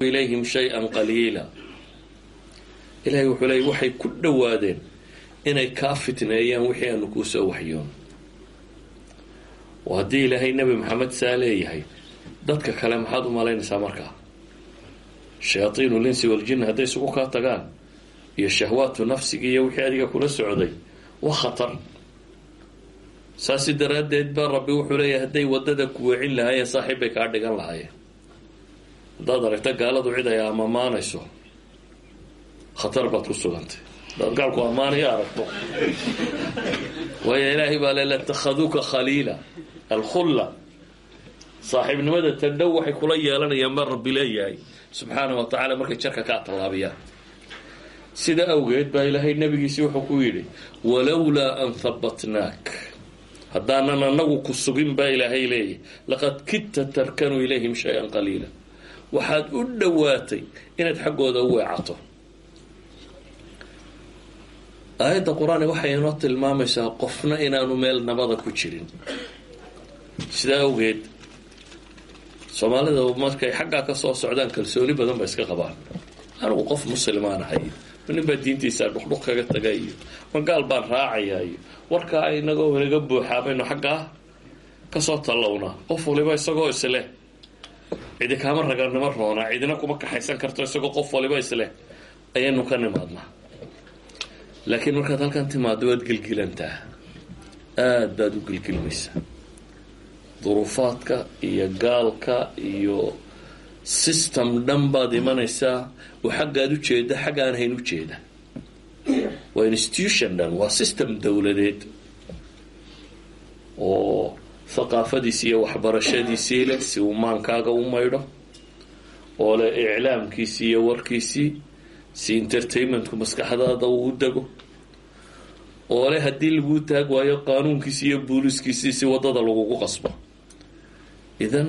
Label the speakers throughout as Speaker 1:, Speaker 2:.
Speaker 1: ilayhim shay-an qaliila ilahay wuxuu leeyay waxay ku dhowaadeen inay kaa fitneeyaan wixii aanu kuu soo waxyoon oo haddii ilaahay nebi maxamed saa leeyahay dadka kale maxaad u malaynaysaa markaa shayaaiinu linsi waljinni hadday isugu kaa tagaan iyo shahwaatu nafsigi iyo wixii adiga kula socday waa khatar saasi daraaddeed baa rabbi wuxuu leeyahay hadday waddada ku weecin lahaayeen saaxiib bay kaa dhigan lahaayeen haddaad aragta gaaladu cid ay amamaanayso khatar baad ku sugantay. Haddaad gaalku ammaanayo aragto. Waayo ilaahay baa le latakhaduuka khaliila alkhulla. Saaxiibnimada tandhow waxay kula yeelanayaan baa rabbi leeyahay. Subxaanah wa tacaala markay jarka kaa tallaabiyaan sida awgeed baa ilaahay nabigiisi wuxuu ku yidhi walowlaa an habatnaak haddaanan anagu ku sugin baa ilaahay leeyahy laqad kidta tarkanuu ilayhim shay-an qaliila waxaad u dhowaatay inaad xaggooda u weecato. Aayadda qur'aan waxay inoo tilmaamaysaa qofna inaanu meel nabada ku jirin. Sidaa awgeed soomaalida markay xaggaa ka soo socdaan kalsooni badan ba iska qabaan. Anigu qof muslimaan ahay nin baa diintiisa dhuqdhuq kaga taga iyo magaal baan raacaya iyo warkaa inagoo inaga buuxaa baynu xaggaa ka soo tallowna. Qof waliba isagoo isleh cidi kaama raganimo roonaa cidina kuma kaxaysan karto isagoo qof waliba isleh. Ayaynu ka nimaadnaa laakiin markaad halkan timaado waad gelgelantaa aada baad u gelgelmaysaa duruufaadka iyo gaalka iyo system dhan baad imanaysaa oo xaggaad ujeeda xagga aan hayn ujeeda waa institution dhan waa system dowladeed oo thaqaafadiisi iyo waxbarashadiisii leh si uu maankaaga u maydho. Oo leh iclaamkiisii iyo warkiisii si entertainmentku maskaxdaada uu dego. Oo leh haddii laguu taag waayo qaanuunkiisi iyo booliskiisii si waddada lagugu qasbo. Idan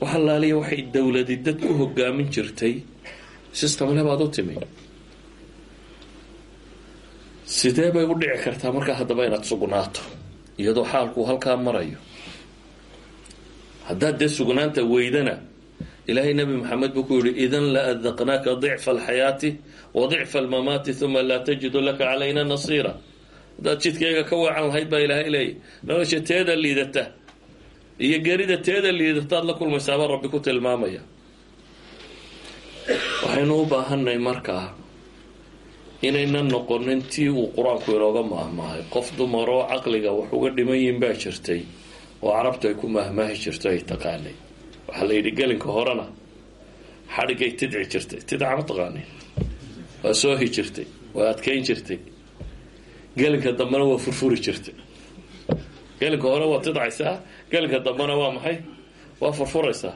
Speaker 1: wax allaaliya waxay dowladi dad ku hogaamin jirtay systemle baad u timi. Sidee bay u dhici kartaa markaa haddaba inaad sugnaato? Iyadoo xaalku halkaa marayo haddaad dee sugnaanta weydana ilaahay nabi maxamed buu ku yihi idan la adaqnaaka dicfa alxayaati wa dicfa almamaati uma laa tajidu laka calayna nasiira. Haddaad jidkayga ka waacan lahayd baa ilaahay leeyay nolosha teeda liidata iyo gerida teeda liidataad la kulmaysaabaa rabbi ku tilmaamaya. Waxaynu u baahanay markaa inaynan noqonin tii uu qur'aanku inooga maahmaahay qof dumaroo caqliga wax uga dhiman yihiin baa jirtay oo carabtu ay ku maahmaahi jirto ay taqaanay waxaa la yidhi gelinka horena xadhigay tidci jirtay tidca ma taqaanin waa soohi jirtay waa adkayn jirtay gelinka dambena waa furfuri jirtay gelinka hore waa tidcaysaa gelinka dambena waa maxay waa furfuraysaa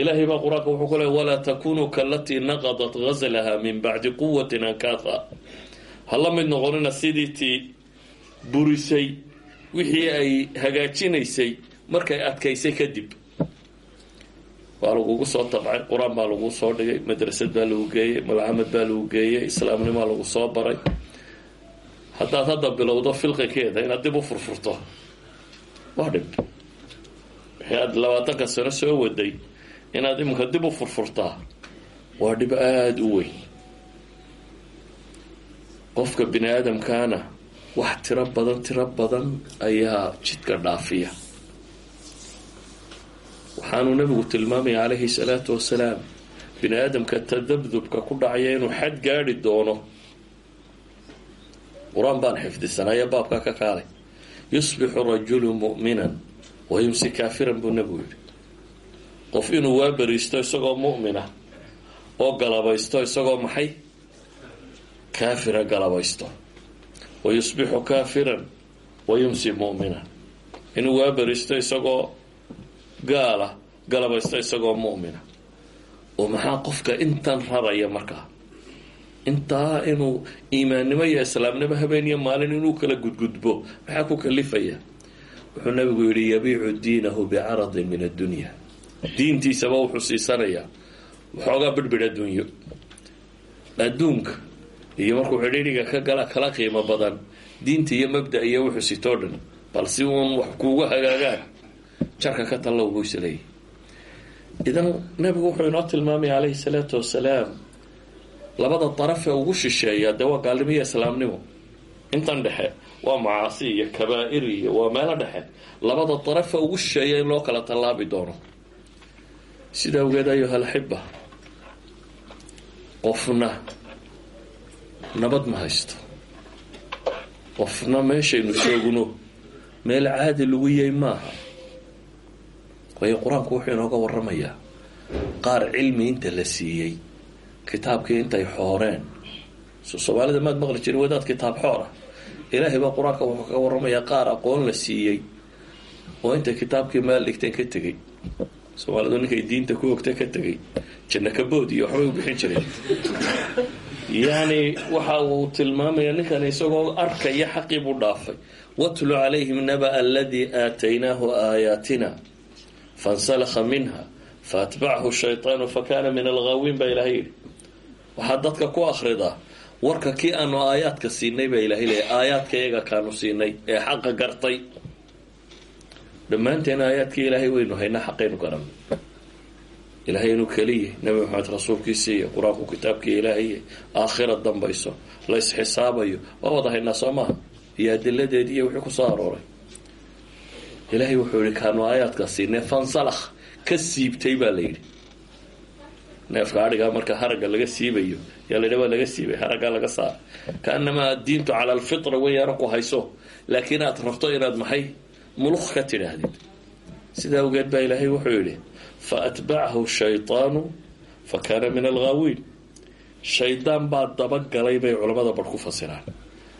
Speaker 1: ilaahay baa qur'aanka wuxuu ku leey walaa takunuu kalatii naqadat gazlaha min bacdi quwatin ankaatha ha la mid noqonina sidii tii burisay wixii ay hagaajinaysay markay adkaysay kadib waa lagugu soo tabcay qur'aan baa lagu soo dhigay madrasad baa lagu geeyey malcamad baa lagu geeyey islaamnimaa lagu soo baray. Haddaad hadda bilowdo filqigeeda inaad dib u furfurto waa dhib. Wixii aad labaatanka sano soo waday inaad iminka dib u furfurtaa waa dhib aada u weyn. Qofka bini aadamkaana wax tiro badan tiro badan ayaa jidka dhaafiya waxaanuu nabigu tilmaamaya calayhi salaatu wasalaam bini aadamka tadabdubka ku dhacaya inuu xad gaadhi doono. Qur'aan baan xifdisanaya baabkaa ka kaalay yusbixu rajulu mu'minan wa yumsi kaafiran buu nabigu yidhi. Qof inuu waaberiisto isagoo mu'mina oo galabaysto isagoo maxay? Kaafira galabaysto. Wa yusbixu kaafiran wa yumsi inuu waaberiisto isagoo gaala galabaysto isagoo mu'mina. Oo maxaa qofka intan raraya markaa intaa inuu iimaannimo iyo islaamnimo habeen iyo maalin inuu kala gudgudbo maxaa ku kalifaya? Wuxuu nabigu yidhi yabiicu diinahu bicaradin min addunya. Diintiisaba wuxuu siisanayaa. Waxoogaa bidhbidh adduunyo. Adduunka iyo markuu xidhiidhiga ka kala qiimo badan. Diinta iyo mabda iyo wuxuu sitoo dhan bal si uun wax kuuga hagaagaan jarka ka tallow buu isleeyahy idan nebigu wuxuu inoo tilmaamaya calayhi salaatu wasalaam labada darafee ugu shisheeya dee waa gaalnimo iyo islaamnimo. Intan dhexe waa macaasi iyo kabaa'ir iyo waa meelo dhexe labada darafe ugu shisheeya in loo kala tallaabi doono. Sida awgeed ayuha alxiba qofna nabad ma haysto. Qofna meeshaynu joogno meel caadi lagu yay maaha waayo qur'aanku wuxuu inooga waramayaa qaar cilmi inta la siiyey kitaabkii intay xooreen. So soomaalida maad maqli jirin wadaad kitaab xoora. Ilaahay baa qur'aanka wuxuu kaga waramayaa qaar aqoon la siiyey oo intay kitaabkii meel dhigteen ka tegey. Soomaalidu ninkay diinta ku ogta ka tegay janno kabood iyo waxbay u bixin jireen yacni waxa uu tilmaamaya ninkan isagoo arkaya xaqii buu dhaafay. Watlu calayhim naba aladii aataynaahu aayaatina fansalakha minha faatbachu shayطaanu fakana min alghaawiin baa ilahay yidhi waxaad dadka ku akhridaa warka kii aanu aayaadka siinay baa ilahay leeya aayaadka iyaga kaanu siinay ee xaqa gartay dhammaanteen aayaadkii ilaahay waynu haynaa xaqaynu garan ilaahay inuu keliya nebi maxamed rasuulkiisiiyo qur'aanku kitaabkii ilaahay aakhira dambayso la isxisaabayo waa wada haynaa soo maaha iyo adiladeedii iyo wixii ku soo arooray ilaahay wuxuu yihi kaanu aayaadka siinay fansalakh ka siibtay baa la yidhi. Neefka adhigaa marka haragga laga siibayo yaa la yidhi waa laga siibay haraggaa laga saara kaanamaa diintu cala alfitra weyaana ku hayso laakiin aad rabto inaad maxay muluq ka tidhaahdid. Sidaa awgeed baa ilaahay wuxuu yidhi fa atbacahu shayطaanu fa kaana min alghaawiin shaydaan baa dabagalay bay culamada bar ku fasiraan.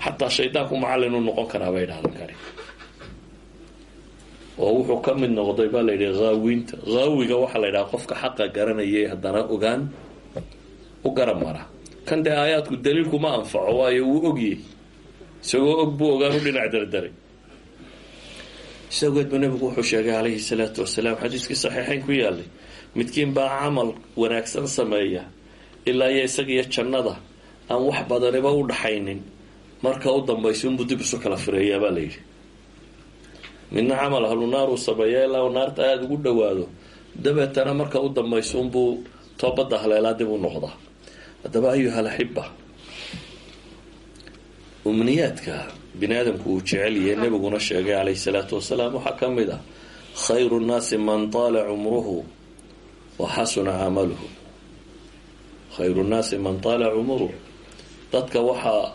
Speaker 1: Xataa shaydaanku macallin u noqon karaa bay dhahdan kari oo wuxuu ka mid noqday baa la yidhi haawiinta haawiga waxaa la yidhaha qofka xaqa garanayay haddana ogaan u garan mara. Kan dee aayaadku daliilku ma anfaco waayo wuu ogyay isagoo og buu ogaan u dhinac dardaray. Isagoed ba nebigu wuxuu sheegay calayhi salaatu wasalaam xadiiskii saxiixayn ku yaalay midkiin baa camal wanaagsan sameeya ilaa iyo isagiyo jannada aan wax badaniba u dhaxaynin. Marka u dambaysa unbuu dib isu kala fireeyaa baa la yidhi midna camal ahlu naar uu sameeya ilaa naarta aada ugu dhowaado. Dabeetana marka u dambaysa unbuu toobadda haleelaa dib u noqdaa. Haddaba ayuha alaxiba umniyaadka bini aadamku uu jecel yahe nebiguna sheegay calayhi salaatu wasalaam waxaa ka mid ah khayru nnaasi man taala cumruhu wa xasuna camaluhu. Khayru nnaasi man taala cumuruhu dadka waxaa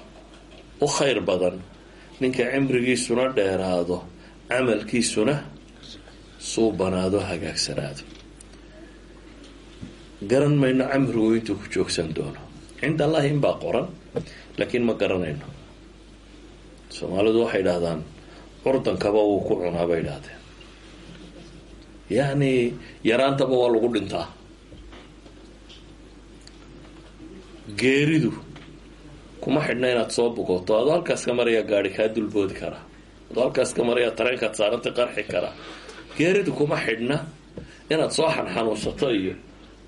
Speaker 1: u khayr badan ninka cimrigiisuna dheeraado camalkiisuna suubanaado hagaagsanaado. Garan mayno camrigu intuu ku joogsan doono. Cinda allahi inbaa qoran laakiin ma garanayno. Soomaalidu waxay idhaahdaan curdankaba wuu ku cunaa bay idhaahdeen. Yacni yaraantaba waa lagu dhintaa. Geeridu kuma xidhna inaad soo bukoto adoo halkaas ka maraya gaari kaa dulboodi karaa halkaas ka maraya tareenkaad saarantay qarxi karaa geeridu kuma xidhna. Inaad soo xanxanuunsato iyo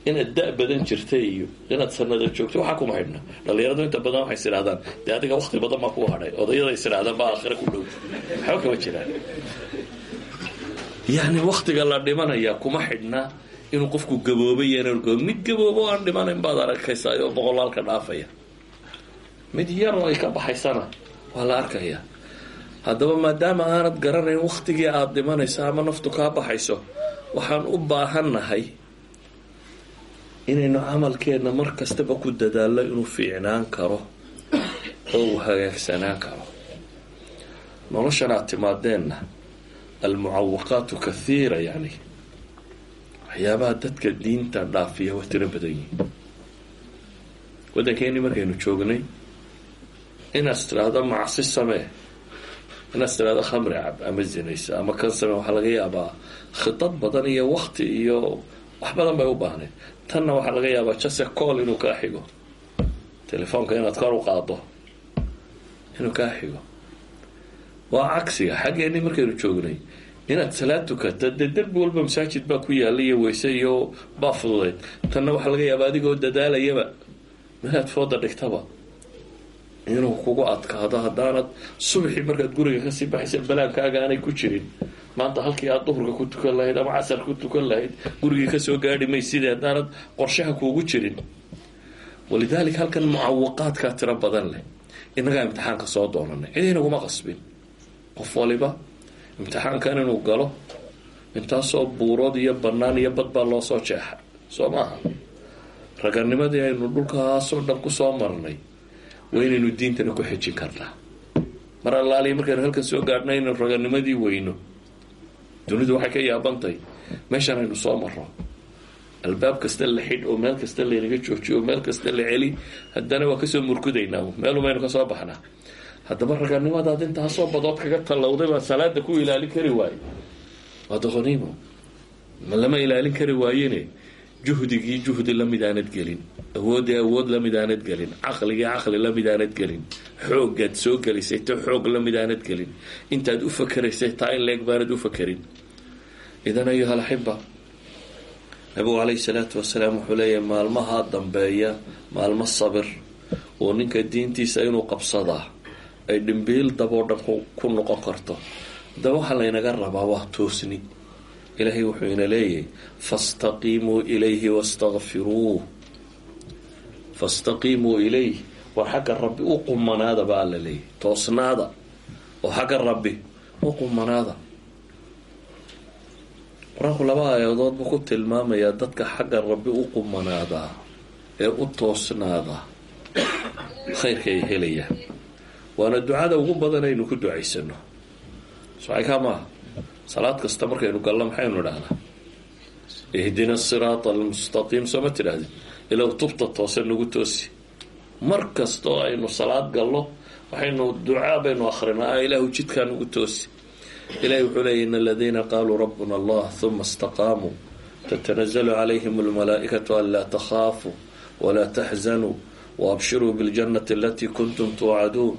Speaker 1: inaad da- badan jirta iyo inaad sanada joogto waxaa kuma xidhna. Dhalinyaradu inta badan waxay is idhahdaan dee adiga wakti badan baa kuu hadhay. Odayada is baa aakhira ku dhow. Waxba kama jiraan. Yacni waktiga la dhimanaya kuma xidhna inuu qofku gaboobay mid gaboobo aan dhimanayn baad arkaysaa oo boqolaalka dhaafaya. Mid yar oo ay ka baxaysana waa la arkayaa haddaba maadaama aanad garanayn waktigii aada dhimanayso ama naftu kaa baxayso waxaan u baahannahay inaynu camalkeenna mar kastaba ku dadaallo inuu fiicnaan karo oo uu hagaagsanaan karo. Noloshan aad timaadeenna almucawaqaatu kathiira yacni waxyaabaha dadka diinta dhaafiya waa tiro badan yihiin waddankeennii markaynu joognay inaad tiraahdo macsi samee inaad tiraahdo khamri cab ama zinaysa ama kan samee waxaa laga yaabaa khidad badan iyo wakti iyo wax badan bay u baahnayd tanna waxaa laga yaabaa jase cool inuu kaa xigo. Telefoonka inaad kor u qaado inuu kaa xigo. Waa cagsiga xaggeenii markaynu joognay inaad salaad tukata dee derbi walba masaajid baa ku yaalla iyo weyse iyo baa fududeyd. Tanna waxaa laga yaabaa adigoo dadaalayaba meelaad fooda dhigtaba inuu kugu adkaado haddaanad subaxii markaad guriga ka sii baxaysa balaankaaga aanay ku jirin. Maanta halkii aad duhurka ku tukan lahayd ama casar ku tukan lahayd gurigii ka soo gaadhi maysidee haddaanad qorshaha kuugu jirin. Walidaalika halkan mucawaqaadkaa tiro badan leh. Innagaa imtixaanka soo doonanay. Cidaynaguma qasbin. Qof waliba imtixaankan inuu galo intaasoo buurood iyo bannaan iyo bad baa loo soo jeexay. Soo maaha? Raganimadii aynu dhulkaasoo dhan ku soo marnay waa inaynu diintana ku xejin karnaa. Mar allaaliya markaynu halkan soo gaadhna inaynu raganimadii weyno dunidu waxay ka yaabantahay meeshaan aynu soo marro. Albaab kasta la xidh oo meel kasta laynaga joojiyo oo meel kasta la celi haddana waa ka soo murkudaynaa meelumaynu ka soo baxnaa. Haddaba raganimadaad intaasoo badood kaga tallowday baa salaada ku ilaalin kari waaye. Waa doqoniimo ma lama ilaalin kari waayene juhdigii juhdi la mid aanad gelin awooddii awood la mid aanad gelin caqligii caqli la mid aanad gelin xoogaad soo gelisay ta xoog la mid aanad gelin intaad u fakeraysay taa in leeg baanad u fakerin idan ayuha alaxiba nabigu calayhi salaatu wasalaam wuxuu leeyahay maalmaha dambeeya maalmo sabir oo ninka diintiisa inuu qabsadaa ay dhimbiil daboo dhan ku noqon karto. Haddaba waxaa laynaga rabaa waa toosni ilaahay wuxuu ina leeyahay fastaqiimuu ilayhi wastakfiruuh fastaqiimuu ilayh war xagga rabbi u qumanaada baa alla toosnaada. Oo xagga rabbi u qumanaada. Qur'aanku laba aayadood buu ku tilmaamayaa dadka xagga rabbi u qumanaadaa ee u toosnaadaa khayrka ay helayaan. Waana ducada ugu badan aynu ku ducaysano socaykaa maaha salaad kasta markaynu galno maxaynu idhahnaa ihdina asiraata almustaqiim soo ma tidhahdin? Ilow tubta toose nagu toosi. Mar kasta oo aynu salaad galno waxaynu ducaa baynu akrinaa ilaahu jidkaa nagu toosi. Ilahi wuxuu leeyay in aladiina qaaluu rabbuna allah huma istaqaamuu tatanazalu calayhim almalaa'ikatu an laa takhaafuu walaa taxzanuu waabshiruu biاljannati alatii kuntum tuucaduun.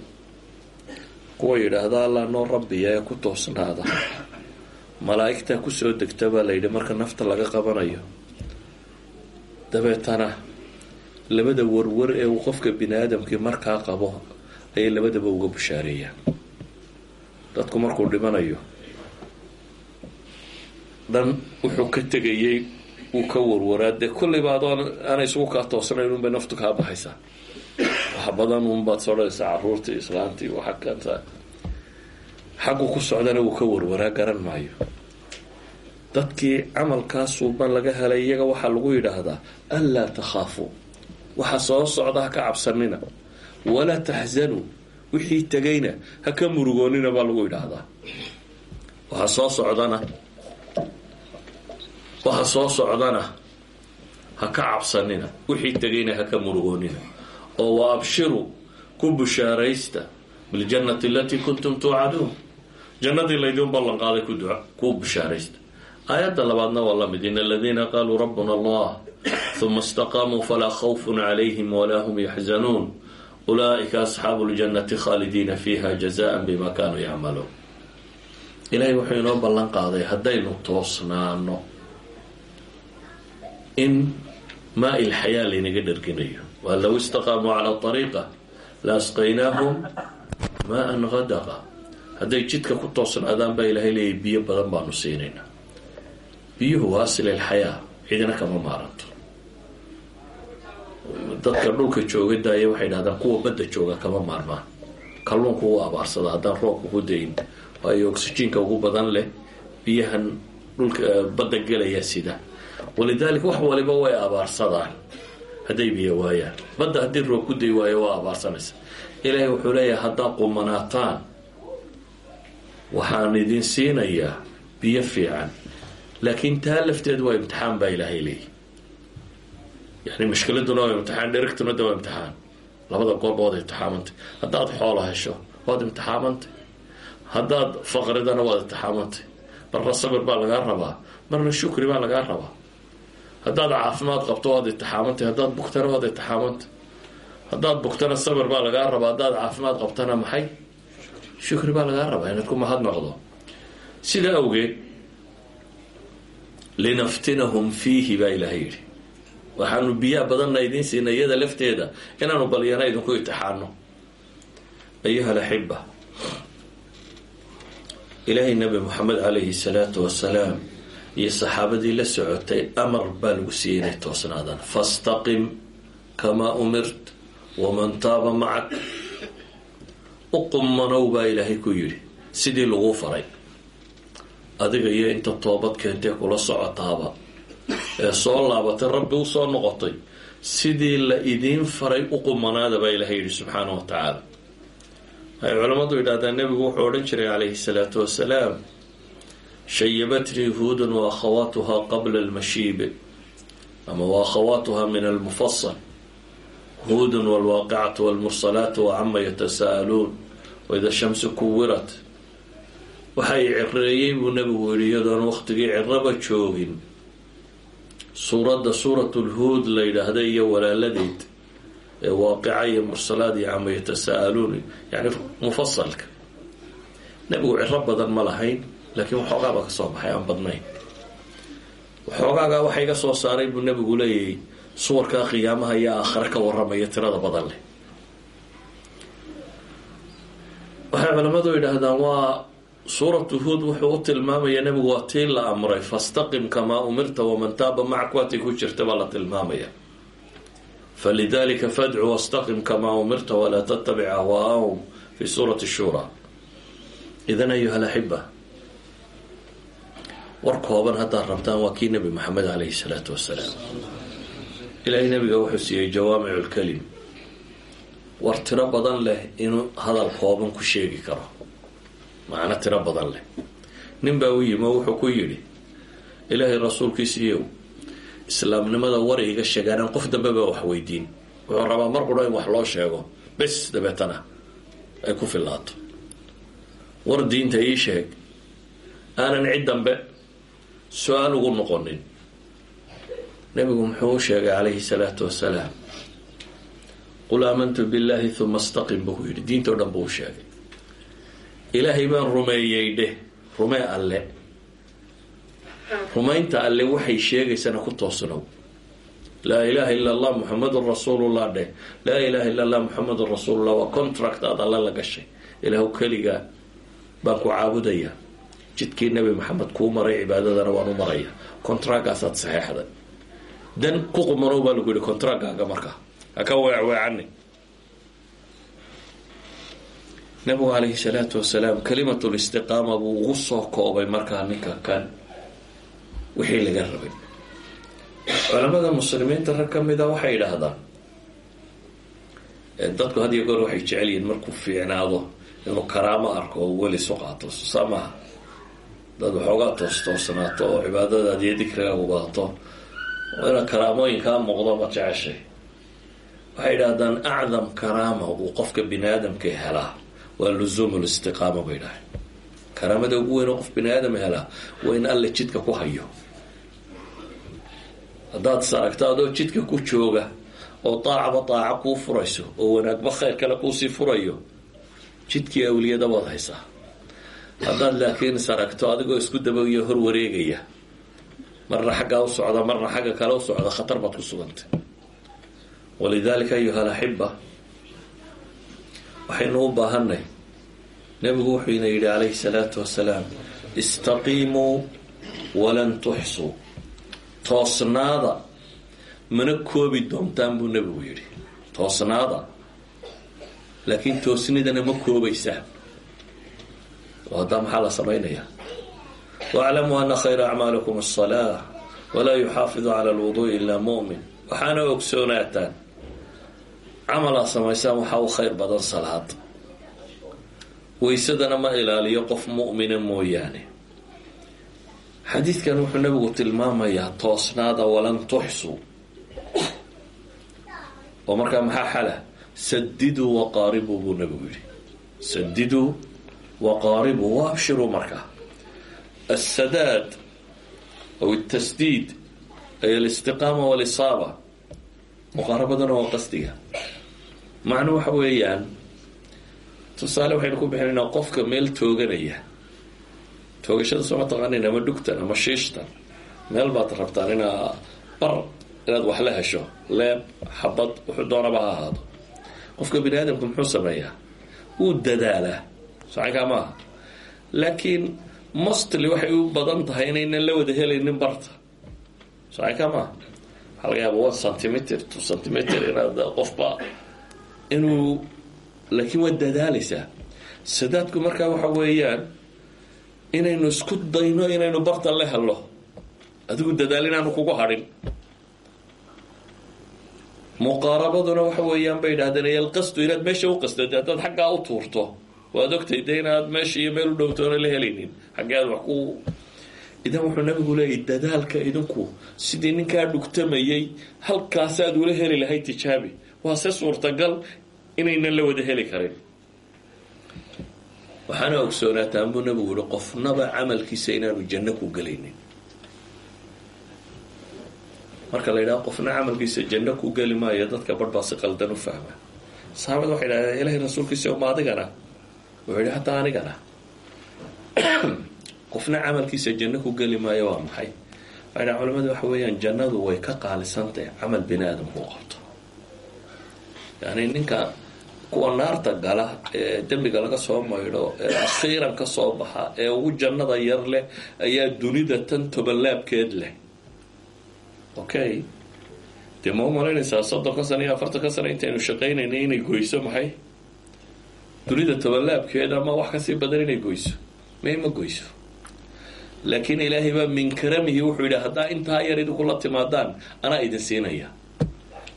Speaker 1: Kuwa yidhaahda allah noo rabbiya ee ku malaa'igtaa ku soo degta baa layidhi marka nafta laga qabanayo dabeetana labada warwar ee uu qofka bini aadamkii markaa qabo ayay labadaba uga bushaareeyaan dadku markuu dhimanayo dhan wuxuu ka tegayay wuu ka warwaraa. Dee kollayba adoon aanay isugu kaa toosnayn unbay naftu kaa baxaysaa. Wax badan unbaad sodhaysaa caruurtii islaantii waxa kanta xaggu ku socdana wuu ka warwaraa garan maayo. Dadkii camalkaa suuban laga helay iyaga waxaa lagu yidhaahdaa anlaa takhaafuu waxa soo socda ha ka cabsanina. Walaa taxzanuu wixii tegayna ha ka murugoonina baa lagu yidhaahdaa. Waxa soo socdana waxa soo socdana ha ka cabsanina wixii tegayna ha ka murugoonina. Oo wa abshiru ku bushaaraysta biljannati alatii kuntum tuucaduun jannadii laydin ballan qaaday ku duca kuu bishaaraysta aayadda labaadna waa la mid in aladiina qaaluu rabbuna allah uma istaqaamuu falaa khawfun calayhim walaa hum yaxzanuun ulaaika asxaabu ljannati khaalidiina fiiha jazaan bima kaanuu yacmaluun. Ilaahay wuxuu inoo ballan qaaday haddaynu toosnaano in maa ilxayaa laynaga dharginayo waa low istaqaamuu cala ariiqa la asqaynaahum maa an qadaqa hadday jidka ku toosnaadaan baa ilaahay leeyahy biyo badan baanu siinaynaa. Biyuhu waa asl ilxayaa cidina kama maaranto. Dadka dhulka jooga daaya waxay dhahdaan kuwa badda jooga kama maarmaan. Kalluunku wuu abaarsada haddaan roobka ku dayn. Waayo oxyjiinka ugu badan leh biyahan dhulka badda gelaya sida. Walidaalika wax waliba way abaarsadaan. Hadday biyo waayaan. Badda haddii roob ku day waayo waa abaarsanaysa. Ilaahay wuxuu leeyahay haddaad qumanaataan waxaan idin siinayaa biyo fiican. Laakiin taa lafteed waa imtixaan baa ilaahay leeyahy yani mushkiladuna waa imtixaan dherigtuna de waa imtixaan. Labada goorba waad imtixaamantay. Haddaad xoolo hesho waad imtixaamantay. Haddaad faqridana waad imtixaamantay. Marna sabir baa lagaa rabaa marna shukri baa lagaa rabaa. Haddaad caafimaad qabto waad imtixaamantay. Haddaad bugtana waad imtixaamantay. Haddaad bugtana sabir baa lagaa rabaa. Haddaad caafimaad qabtana maxay shukri baa lagaa rabaa inaad ku mahad noqdo sida awgeed linaftinahum fiihi baa ilaahay yidhi waxaanu biyaa badanna idiin siinay iyada lafteeda inaanu balyana idinku itixaano ayuha alaxiba ilaahay nebi moxamed calayhi salaatu wasalaam iyo saxaabadii la socotay amar baa lagu siiyey inay toosnaadaan fastaqim kamaa umirt waman taaba macak u qummanow baa ilaahay ku yidhi. Sidii lagu faray. Adiga iyo inta toobad keentee kula socotaaba. Ee soo laabatay rabbi u soo noqotay. Sidii la idiin faray u qumanaada baa ilaahay yidhi subxaana wa tacaala. Waxay culammadu yidhahdaan nebigu wuxuu odhan jiray calayhi salaatu wasalaam shayabatnii huudun wa akhawaatuhaa qabla almashiibe ama wa akhawaatuhaa min almufasal huudun walwaaqicatu walmursalaatu wacama yatasaa'aluun waida shamsu kuwirat. Waxay cireeyey buu nebigu yidhi iyadoon waqtigii ciraba joogin. Suuradda suuratulhuud la yidhaahda iyo walaaladeed ee waaqica iyo mursalaad iyo cama yatasaa'aluun yani mufasalka nebigu ciro badan ma lahayn laakiin waxoogaabaa ka soo baxay suwarkaa qiyaamaha iyo aakhare ka waramaya tirada badan leh. Waxay culamadu yidhaahdaan waa suuratu huod wuxuu u tilmaamaya nebigu waa tii la amray fastaqim kamaa umirta waman taaba macak waatii ku jirta baa tilmaamaya falidalika fadcu wastaqim kamaa umirta walaa tattabic ahwaa'ahum fi suurati shura idan ayuha alaxiba war kooban rabtaan waa kii nebi maxamed calayhi salaatu wasalaam ilaahay nebiga wuxuu siiyey jawaamicu lkalim war tiro badan leh inuu hadal kooban ku sheegi karo. Macno tiro badan leh. Nin baa u yimi oo wuxuu ku yidhi ilaahay rasuulkiisiiyow islaamnimada war iga sheegaanaan qof dambeba wax weydiin. Wuxuu rabaa mar qudha in wax loo sheego. Bes dabeetana ay ku filaato. War diinta ii sheeg aanan cid dambe su'aal ugu noqonin nebigu muxuu u sheegay calayhi salaatu wasalaam qul aamantu billaahi uma staqim buu yidhi. Diinta o dhan buu u sheegay. Ilaahay baan rumeeyey dheh rumee alle. Rumaynta alle waxay sheegaysana ku toosnow. Laa ilaaha illa allah muxamadun rasuulullah dheh. Laa ilaaha illa allah muxamadun rasuulullah waa contract aad alle la gashay. Ilaahu keligaa baan ku caabudaya. Jidkii nebi maxamed kuu maray cibaadadana waan u maraya. Contragaasaad saxeexday dan ku qumanow baa lagu yihi contragaaga markaa haka weecweecani nabigu calayhi salaatu wasalaam kalimatul istiqaama buu ugu soo koobay markaa ninka kan wixii laga rabay. Culamada muslimiinta rag ka mida waxay yidhaahdaan dadku had iyo goor waxay jecel yihiin markuu fiicnaado inuu karaamo arko oo weli su qaato saa maaha dad waxoogaa toostoosnaato oo cibaadadaad iyo dikrigaagu badato inaad karaamooyinkaa muuqdo ma jeceshay. Waxay yidhaahdaan acdam karaama uu qofka bini aadamka helaa. Waa luzuum listiqaama bay dhahay karaamada ugu weyn qof bini aadam helaa waa in alle jidka ku hayo. Haddaad saragto adoo jidka ku jooga oo daacba daaca kuu furayso oo wanaagba khayr kale kuusii furayo jidkii awliyada waad haysaa. Haddaad laakiin saragto adigoo isku dabayo hor wareegaya marna xaggaa u socda marna xagga kale u socda khatar baad ku sugantay walidaalika ayuha alaxiba waxaynu u baahanay nebigu wuxuu ina yidhi calayhi salaatu wasalaam istaqiimuu walan tuxsuu. Toosnaada mana koobi doontaan buu nebigu yidhi. Toosnaada laakiin toosnidana ma koobaysaan oo haddaa maxaa la waaclamuu ana khayra acmaalikum asalaa walaa yuxaafidu cala alwuduui ilaa mu'min waxaana ogsoonaataan camalaa samaysaan waxaa u khayr badan salaad waysadana ma ilaaliyo qof mu'mina mooyaane xadiidkan wuxuu nabigu tilmaamayaa toosnaada walan tuxsuu oo markaa maxaa xala sadiduu waqaaribuu buu nabigu yidhi sadiduu waqaaribuu waabshiruu markaa asadaad aw اtasdiid ay alistiqaama walisaaba muqaarabadana waa qasdiga macnu waxa weeyaan tusaale waxaynu ku bixinaynaa qofka meel tooganaya toogashada soo ma taqaanin ama dhugtan ama shiishtan meel baad rabtaan inaa bar inaad wax la hesho leeb xabad wuxuu doonaba ha ahaado qofka bini aadamka muxuu sameeyaa wuu dadaalaa socankaa maaha laakiin mostly waxay u badan tahay inaynan la wada helaynin barta. Socayka maa waxaa laga yaaba centimeter two centimeter inaad qofba inuu laakiin waad dadaalaysaa sadaadku markaa waxa weeyaan inaynu isku dayno inaynu barta la helo adigu dadaal kugu hadhin muqaarabaduna waxa weeyaan bay idhahdeen yalqasdu inaad meesha u qasdo de haddaad u tuurto waad ogtay inaad meesha iyo meel u dhowtoona la helaynin xaggee aad wax ku idan wuxuu nabigu leeyahy dadaalka idinku sidii ninkaa dhugtamayay halkaasaad ula heli lahayd tijaabi. Waa se suurtagal inaynan la wada heli karin. Waxaana ogsoonaataan buu nabigu yihi qofnaba camalkiisa inaanu janno ku gelaynin. Marka la yidhaha qofna camalkiisa janno ku geli maayo dadka barh qaldan u fahma. Saxaabada waxay dhahdeen ilahay rasuulkiisa ma adigana wuxuu yihi hataa anigana. Qofna camalkiisa janno ku geli maayo waa maxay? Dhaha culamadu waxa weeyaan jannadu way ka qaalisantahay camal bini aadamku u qabto. Yani ninka kuwa naarta gala ee dembiga laga soo maydho ee akhiiran ka soo baxa ee ugu jannada yar leh ayaa dunida tan tobanlaabkeed leh. Okay dee ma malaynaysaa soddonka sano iyo afartanka sano intaynu shaqaynaynay inay goyso maxay dunida tobanlaabkeed ama wax ka sii badan inay goyso may ma goyso laakiin ilaahay baa min karamihi wuxuu yidhi haddaa intaa yar idinkula timaadaan anaa idin siinaya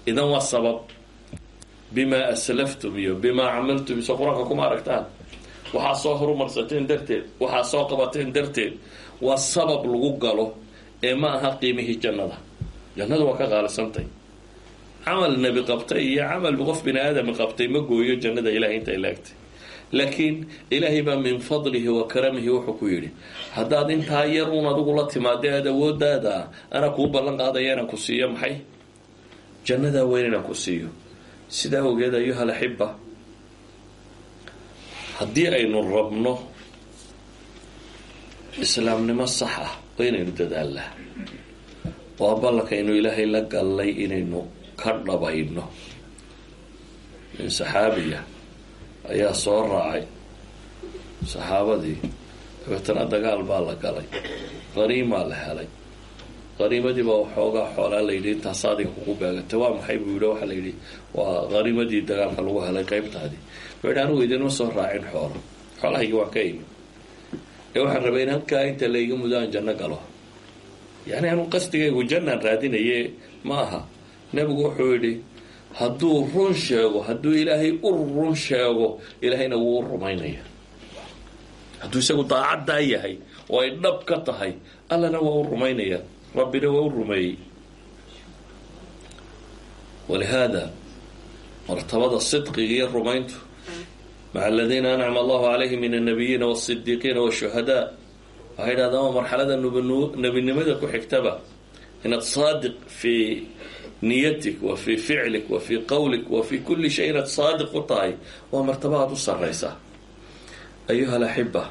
Speaker 1: idan waa sabab bimaa aslaftum iyo bimaa camiltum iso qur'aanka kuma aragtaan waxaa soo horumarsateen darteed waxaa soo qabateen darteed waa sabab lagu galo ee ma aha qiimihii jannada jannadu waa ka qaalisantay camal nebi qabtay iyo camal qof bini aadami qabtay ma gooyo jannada ilahay intay laagtay laakiin ilaahay baa min fadlihi wa karamihi wuxuu ku yidhi haddaad intaa yar uun adigu la timaadee aad awoodaada anaa kuu ballan qaadaya inaan ku siiyo maxay? Jannadaa weyn inaan ku siiyo. Sidaa ogeed ayuha laxiba haddii aynu rabno islaamnimo sax ah waa inaynu dadaalnaa waa ballankaynu ilaahay la gallay inaynu ka dhabayno. Nin saxaabiya ayaa soo raacay. Saxaabadii dabeetana dagaal baa la galay. Qaniimaa la helay. Qaniimadiiba waxoogaa xoolaa la yidhi intaas adiga kugu beegatay. Waa maxay? buu yidhi waxaa la yidhi waa qaniimadii dagaalka lagu helay qaybtaadii. Wuxuu yidhi anigu idinma soo raacin xoolo. Xoolahaygii waan ka imi ee waxaan rabay in halkaa inta layga mudo aan janno galo. Yacni anu qasdigaygu jannaan raadinaye ma aha. Nebigu wuxuu yidhi hadduu run sheego hadduu ilaahay u run sheego ilaahayna wuu u rumaynaya. Hadduu isagu daacaddaa yahay oo ay dhab ka tahay allana waa u rumaynaya. Rabbina waa u rumeeyey. Walihaada martabada sidqiga iyo rumayntu maca aladiina ancama allahu calayhim min annabiyiina wasidiiqiina washuhadaa waxay dhahdaan waa marxalada nebinimada ku xigtaba inaad saadiq fii niyatik wa fii ficlik wa fii qowlik wa fii kulli shay inaad saadiq u tahay waa martaba aada u saraysa ayuha alaxiba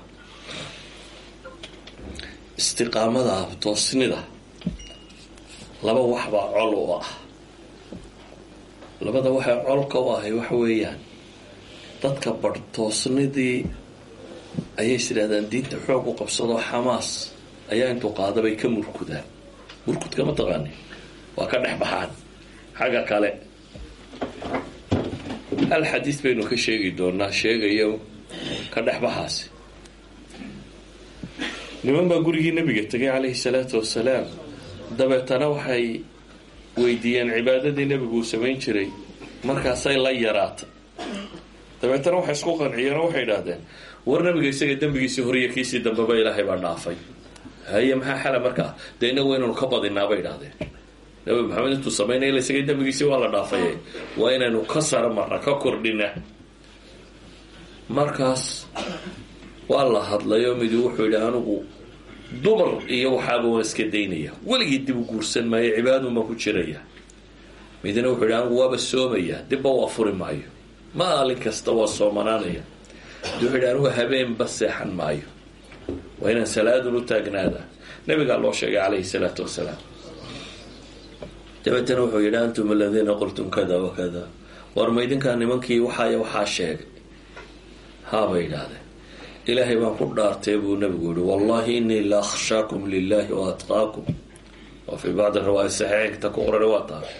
Speaker 1: istiqaamada toosnida laba waxbaa col u ah. Labada waxay colka u ahay waxa weeyaan dadka barh toosnidii ayay diinta xoog u xamaas ayaa intuu qaadabay ka murkudaan murkudka waa ka dhex baxaan xagga kale hal xadiis baynu ka sheegi doonaa sheegaya ka dhexbaxaasi niman baa gurigii nebiga tegay calayhi salaatu wasalaam. Dabeetana waxay weydiiyeen cibaadadii nebigu uu samayn jiray markaasay la yaraatay. Dabeetana waxay isku qanciyeen oo waxay idhaahdeen war nabiga isaga dembigiisii horiyo kiisii dambeba ilaahay baa dhaafay. Haye maxaa xala markaa? Dee inagu inaynu ka badinaa bay idhahdeen nabi maxamed intuu samaynaya isaga dembigiisii waa la dhaafay. Waa inaynu ka sara marna ka kordhina. Markaas waa la hadlayoo midi wuxuu yidhi anigu dumar iyo waxaaba waan iska daynaya. Weligii dib u guursan maayo cibaadunbaan ku jiraya. Midna wuxuu yidhi anigu waaba soomaya dibba waa furi maayo. Maalin kasta waa soomanaanaya. Wuxuu yidhi anigu habeenba seexan maayo. Waa inaan salaadun u taagnaada. Nabigaa loo sheegay calayhi salaatu wasalaam dabeetana wuxuu yidhi antum aladiina qultum kada wakada war ma nimankii waxaaya waxaa sheegay haabay idhaahdeen ilaahay baan ku dhaartay buu nabigu yihi wallahi inii la akhshaakum lilahi wa atqaakum. Oo fii bacdi riwaayat saxiixinta ku qoran waa tahay.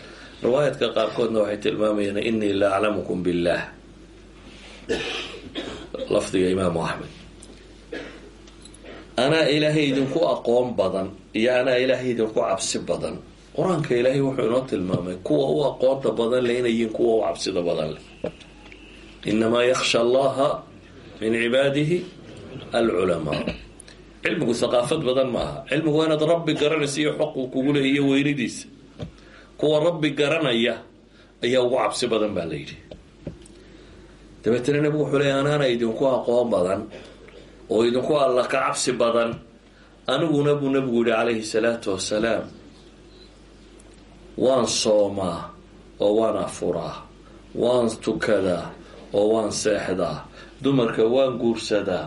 Speaker 1: Riwaayadka qaarkoodna waxay tilmaamayeen inii la aclamukum billah lafdiga imaamu axmed. Anaa ilaahay idinku aqoon badan iyo anaa ilaahay idinku cabsi badan qur'aanka ilaahay wuxuu inoo tilmaamay kuwa u aqoonta badan leh inay kuwa u cabsida badan leh. Inamaa yaksha allaha min cibaadihi alculamaa. Cilmigu haqaafad badan maaha cilmigu waa inaad rabbi garanaysa iyo xoquu kugu leey iyo weynidiisa. Kuwa rabbi garanaya ayaa ugu cabsi badan baa la yidhi. Dabeetana nebigu wuxuu leey anaana idinku aqoon badan oo idinku alla ka cabsi badan aniguna buu nebigu yihi calayhi salaatu wasalaam waan soomaa oo waan afuraa waan tukadaa oo waan seexdaa dumarka waan guursadaa.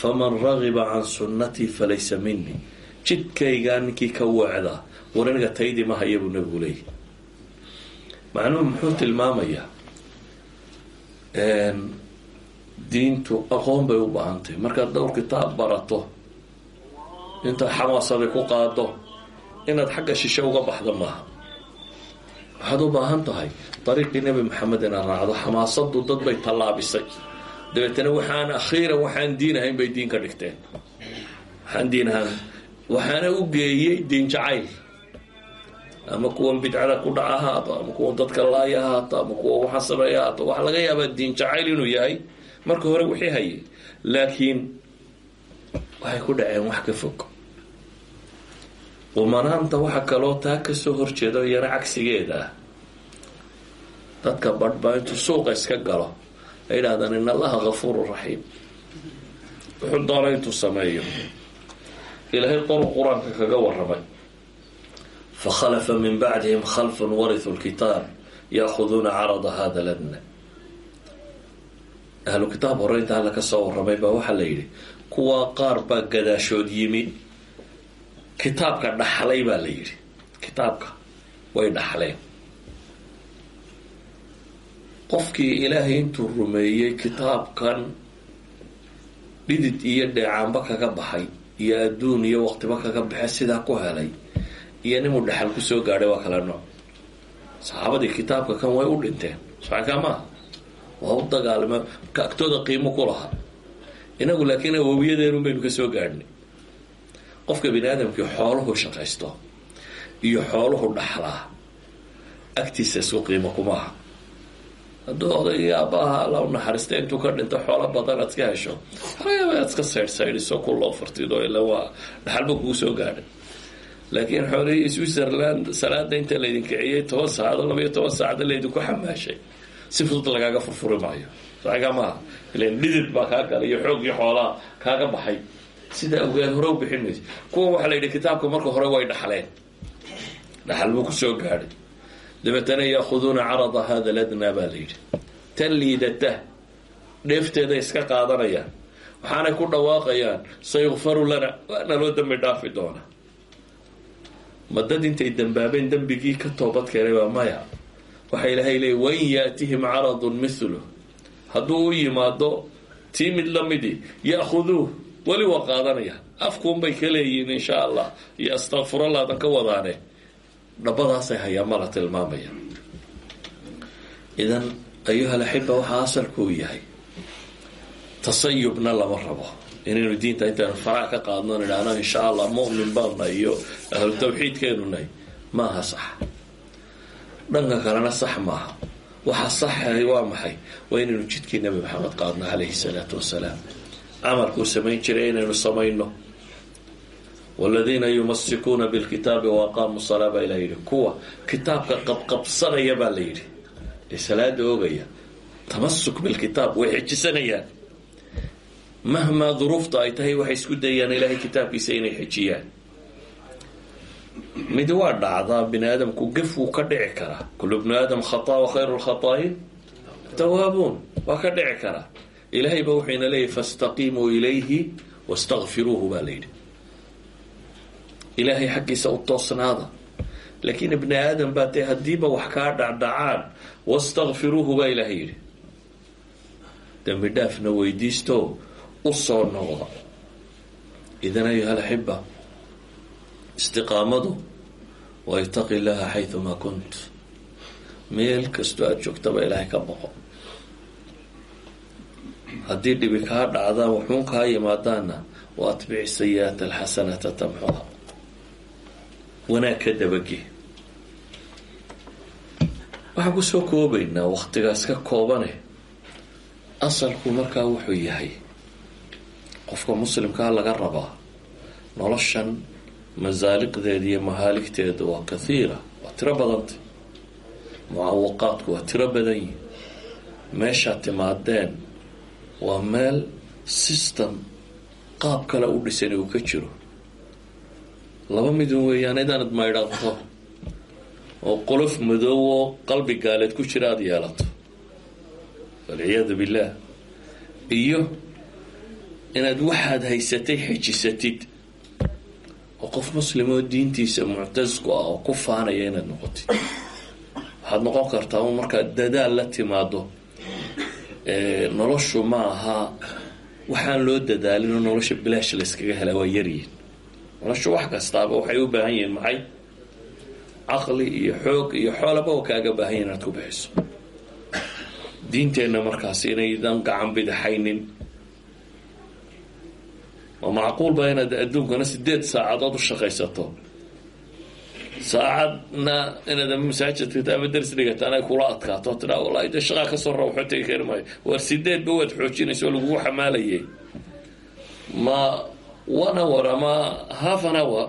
Speaker 1: Faman ragiba can sunnatii falaysa minii jidkaygaa ninkii ka weecda war aniga taydii ma haya buu nebigu leeyahy macnuhu muxuu tilmaamayaa diintu aqoon bay u baahan tahay markaad dhowr kitaab barato intaad xamaasaday ku qaado inaad xagga shishe uga baxda maaha waxaad u baahan tahay dariiqii nebi maxamed inaad raacdo. Xamaasadu dad bay tallaabisay. Dabeetana waxaan akhiiran waxaan diin bay diin ka dhigteen. Waxaan diin ahaan u geeyey diin jacayl. Ama kuwan bidcada ku dhaca ama kuwan dadka laaya ama kuwa waxa sameeya haato laga yaabaa diin jacayl inuu yahay. Marka hore wixii hayay laakiin waxay ku dhaceen wax ka fog umanaanta waxa kaloo taa ka soo horjeedo iyana cagsigeeda. Ah dadka badhbaa intuu suuqa iska galo. Ay idhahdaan in allaha gafuuru raxiim wuxuu doona intuu sameeyo. Ilaahay qoru qur'aanka kaga waramay fakhalafa min bacdihim khalfun warihu lkitaab yaahuduuna carada hada ladna. Ahlu kitaab hore inta alla ka soo waramay baa waxaa la yidhi kuwaa qaar baa gadaashood yimi kitaabka dhaxlay baa la yidhi. Kitaabka way dhaxleen. Qofkii ilaahay intuu rumeeyey kitaabkan dhidid iyo dheecaanba kaga baxay iyo adduun iyo waqtiba kaga baxe sidaa ku helay. Iyo nimuu dhaxal ku soo gaadhay waa kala nooc. Saxaabadii kitaabka kan way u dhinteen. Saaka maaha waa u dagaalama ka agtooda qiimo ku lahaa. Inagu laakiin awowiyadeenun baynu ka soo gaadhnay qofka bini aadamkii xooluhu shaqaysto iyo xooluhu dhaxlaa agtiisa isku qiimo kuma aha. Hadduu odaygii aabbaha alla naxariista intuu ka dhinto xoolo badan aad ka hesho halayaaba aad iska saydhsaydhiso ku loo fartido ila waa dhaxalba kugu soo gaadhay laakiin xoolihii switzerland salaada inta laydin kiciyey toban saacado labaiyo toban saacado laydinku xamaashay. Si fudud lagaaga furfuri maayo. Saga maaha ilan dhidid baa kaa galay iyo xoog iyo xoolaha kaaga baxay sida awgeed hore u bixin mayso. Kuwa waxaa la yidhi kitaabka marka hore way dhaxleen. Dhaxal buu ku soo gaadhay. Dabeetana yaahuduuna carada hada ladnaa baa la tan liidata dheefteeda iska qaadanayaan. Waxaanay ku dhawaaqayaan sayukfaru lana waa naloo dembi dhaafi doona. Ma dad intay dembaabeen dembigii ka toobad keenay baa maya. Waxaa ilaahay leeyay wain yaatihim caradun mithlu hadduu u yimaado tii mid lamidii ya'khuduuh weli waa qaadanaya. Afkuunbay ka leeyihiin insha allah iyo astakfirallahdan ka wadaane dhabadaasay hayaan mala tilmaamaya. Idan ayuha laxiba waxaa asalku u yahay tasayubna lama rabo. Inaynu diinta intaynu faraha ka qaadno idhaahno insha allah mu'min baanna iyo ahlu tawxiidkeenu nahy maaha sax. Dhanka kalena sax maaha. Waxa saxay waa maxay? Waa inaynu jidkii nabi maxamed qaadno calayhi salaatu wasalaam camalkuu samayn jiray inaynu samayno waladiina yumasikuuna bilkitaabi waaqaamuu salaa baa ilah yidhi kuwa kitaabka qabqabsanaya baa la yidhi ee salaada ogaya tamasuk bilkitaab way duruufta ay tahay waxay isku dayaan ilaahay kitaabkiisa inay xejiyaan mid waa dhacdaa bini aadamku ka dhici karaa kulu bni aadam wa khayru lkhataa'iin tawaabuun waa ka dhici karaa ilaahay ba wuxuu ina leeyahy fastaqiimuu ilayhi wastakfiruuhu baa la yidhi. Ilaahay xaggiisa u toosnaada. Laakiin ibni aadam baa tae haddiiba wax kaa dhacdhacaan wastakfiruuhu baa ilaahay yidhi. Dembi dhaafna weydiisto u soo noqda idan ayuha alaxiba istiqaamadu wa itaqi llaha xaydumaa kunt. Meel kastoo aada joogtaba ilaahay ka boqo haddii dhibi kaa dhacdaan waxuun kaa yimaadaanna wa atbic sayi-aata alxasanata tamxuha. Wanaag ka dabage waxaan ku soo koobaynaa waktigaas ka koobane. Asalku markaa wuxuu yahay qofka muslimkaa laga rabaa noloshan masaaliqdeeda iyo mahaaligteeda waa kathiira waa tiro badanta mucawaqaadku waa tiro badan meeshaad timaadeen waa meel system qaab kale u dhisan uu ka jiro. Laba midun weeyaan inaanad maydhato oo qolof madoow oo qalbi gaaleed ku jira aada yeelato. Walciyaadu billaah iyo inaad waxaad haysatay xejisatid oo qof muslim oo diintiisa muctasku ah oo ku faanaya inaad noqotid. Waxaad noqon kartaa un markaad dadaal la timaado noloshu ma aha. Waxaan loo dadaalinoo nolosha bilaash layskaga helaa waa yaryihin noloshu wax kastaaba waxay u baahan yihiin maxay? Caqli iyo xoog iyo xoolaba oo kaaga baahan yihiin inaad ku bixiso. Diinteenna markaasi inaydan gacan bidixaynin waa macquulba inaad adduunkana sideed saacadood u shaqaysato saacadna inaad ama masaajid tagto ama ders dhigataan ay kula adkaato. Tiraa wallahi dee shaqaa ka soo raba waxba tegi kari maayo. War sideedba waad xoojinaysa oo lagugu xamaalayay? Ma one hour ama half an hour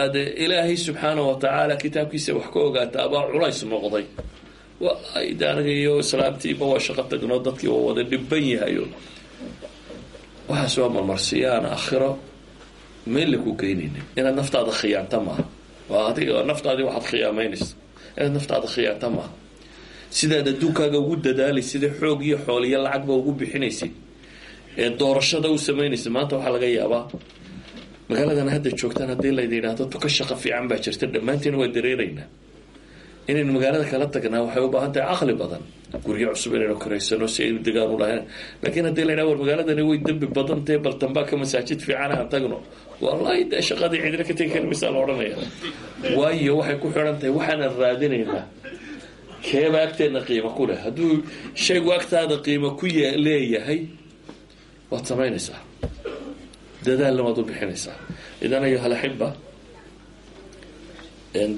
Speaker 1: aada ilaahay subxaana wa tacaala kitaabkiisa wax ka ogaata abaa culays noqday. Aniga iyo islaamtiiba waa shaqo tagnoo dadkii waa wada dhiban yahayo. Waxaas waa marmarsiyaan aakhiro. Meel la ku geynaynin inaad naftaada khiyaanta maaha waa adiga naftaadii waxaad khiyaamaynaysa inaad naftaada khiyaanta sidaad adduunkaaga ugu dadaalaysid xoog iyo xool iyo lacagba ugu bixinaysid. Ee doorashada u samaynaysa maanta waxaa laga yaabaa magaaladan hadda joogtaan haddii layda yidhaahdo tuka shaqo fiican baa jirta. Dhammaantiina waa dareeraynaa inaynu magaalada kala tagnaa waxay u baahan tahay caqli badan. Guryo cusub inaynu karaysano si aynu degaan u lahayn. Laakiin haddii la ydhaha war magaaladani way dembi badan tahe bal dambaa ka masaajid fiican aan tagno wallahi dee shaqadii cidina ka tegi la odhanaya waayo waxay ku xidhan tahay waxaanan raadinaynaa keeba agteedna qiimo ku leh? Hadduu shaygu agtaada qiimo ku leeyahay waad samaynaysaa. Dadaalna waad u bixinaysaa. Idan ayuha alaxiba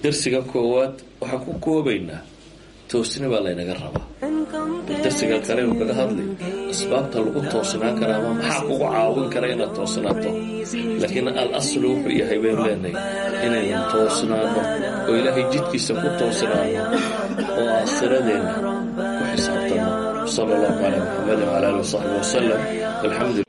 Speaker 1: darsiga koowaad waxaan ku koobaynaa toosni baa laynaga rabaa. Darsiga kale uu kaga hadlay asbaabta lagu toosnaan kara ama maxaa kugu caawin kara inaad toosnaato? Laakiin al aslu wuxuu yahay baynu leenahay inaynu toosnaano oo ilaahay jidkiisa ku toosnaano oo aakhiradeenna ku xisaabtano. Sala allahu calaa muxamedi wala alihi wasaxbi wasalam